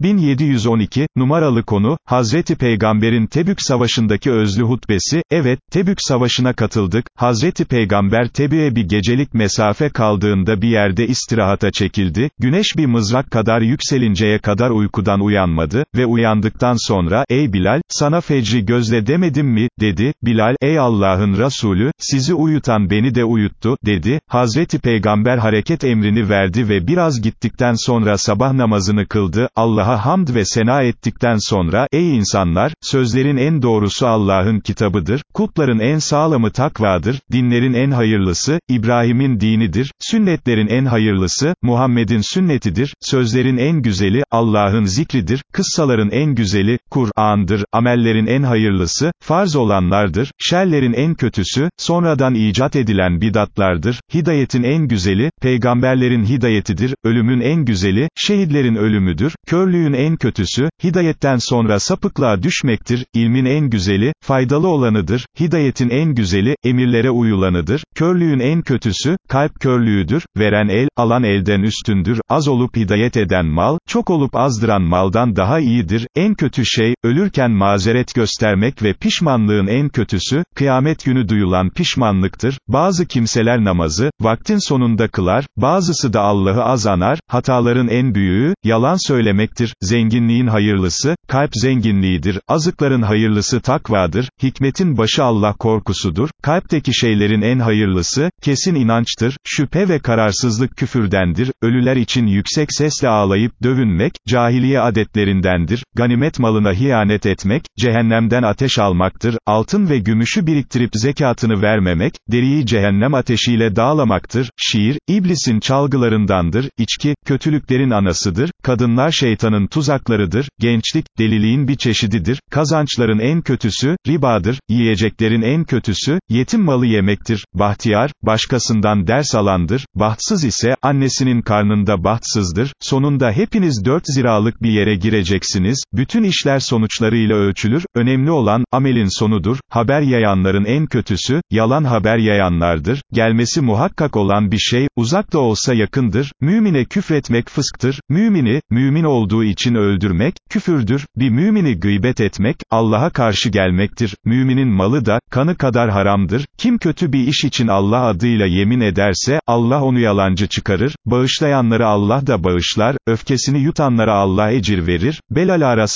1712, numaralı konu, Hazreti Peygamber'in Tebük Savaşı'ndaki özlü hutbesi, evet, Tebük Savaşı'na katıldık, Hazreti Peygamber Tebük'e bir gecelik mesafe kaldığında bir yerde istirahata çekildi, güneş bir mızrak kadar yükselinceye kadar uykudan uyanmadı, ve uyandıktan sonra, ey Bilal, sana fecri gözle demedim mi, dedi, Bilal, ey Allah'ın Resulü, sizi uyutan beni de uyuttu, dedi, Hazreti Peygamber hareket emrini verdi ve biraz gittikten sonra sabah namazını kıldı, Allah'a hamd ve sena ettikten sonra, ey insanlar, sözlerin en doğrusu Allah'ın kitabıdır, kulpların en sağlamı takvadır, dinlerin en hayırlısı, İbrahim'in dinidir, sünnetlerin en hayırlısı, Muhammed'in sünnetidir, sözlerin en güzeli, Allah'ın zikridir, kıssaların en güzeli, Kur'an'dır, amellerin en hayırlısı, farz olanlardır, şerlerin en kötüsü, sonradan icat edilen bidatlardır, hidayetin en güzeli, peygamberlerin hidayetidir, ölümün en güzeli, şehitlerin ölümüdür, körlüğün en kötüsü, hidayetten sonra sapıklığa düşmektir, ilmin en güzeli, faydalı olanıdır, hidayetin en güzeli, emirlere uyulanıdır, körlüğün en kötüsü, kalp körlüğüdür, veren el, alan elden üstündür, az olup hidayet eden mal, çok olup azdıran maldan daha iyidir, en kötü şey, ölürken mazeret göstermek ve pişmanlığın en kötüsü, kıyamet günü duyulan pişmanlıktır, bazı kimseler namazı, vaktin sonunda kılar, bazısı da Allah'ı az anar, hataların en büyüğü, yalan söylemektir, zenginliğin hayırlısı, kalp zenginliğidir, azıkların hayırlısı takvadır, hikmetin başı Allah korkusudur, kalpteki şeylerin en hayırlısı, kesin inançtır, şüphe ve kararsızlık küfürdendir, ölüler için yüksek sesle ağlayıp dövünmek, cahiliye adetlerindendir, ganimet malına hiyanet etmek, cehennemden ateş almaktır, altın ve gümüşü biriktirip zekatını vermemek, deriyi cehennem ateşiyle dağlamaktır, şiir, iblisin çalgılarındandır, içki, kötülüklerin anasıdır, kadınlar şeytanın tuzaklarıdır, gençlik, deliliğin bir çeşididir, kazançların en kötüsü, ribadır, yiyeceklerin en kötüsü, yetim malı yemektir, bahtiyar, başkasından ders alandır, bahtsız ise, annesinin karnında bahtsızdır, sonunda hepiniz dört ziralık bir yere gireceksiniz, bütün işler sonuçlarıyla ölçülür, önemli olan, amelin sonudur, haber yayanların en kötüsü, yalan haber yayanlardır, gelmesi muhakkak olan bir şey, uzak da olsa yakındır, mümine küfretmek fısktır, mümini, mümin olduğu için öldürmek, küfürdür, bir mümini gıybet etmek, Allah'a karşı gelmektir, müminin malı da, kanı kadar haramdır, kim kötü bir iş için Allah adıyla yemin ederse, Allah onu yalancı çıkarır, bağışlayanları Allah da bağışlar, öfkesini yutanlara Allah ecir verir, belalara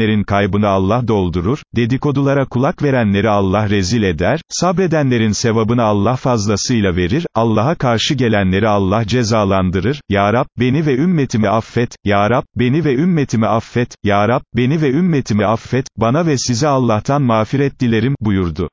sabredenlerin kaybını Allah doldurur, dedikodulara kulak verenleri Allah rezil eder, sabredenlerin sevabını Allah fazlasıyla verir, Allah'a karşı gelenleri Allah cezalandırır, Ya Rab, beni ve ümmetimi affet, Ya Rab, beni ve ümmetimi affet, Ya Rab, beni ve ümmetimi affet, bana ve size Allah'tan mağfiret dilerim, buyurdu.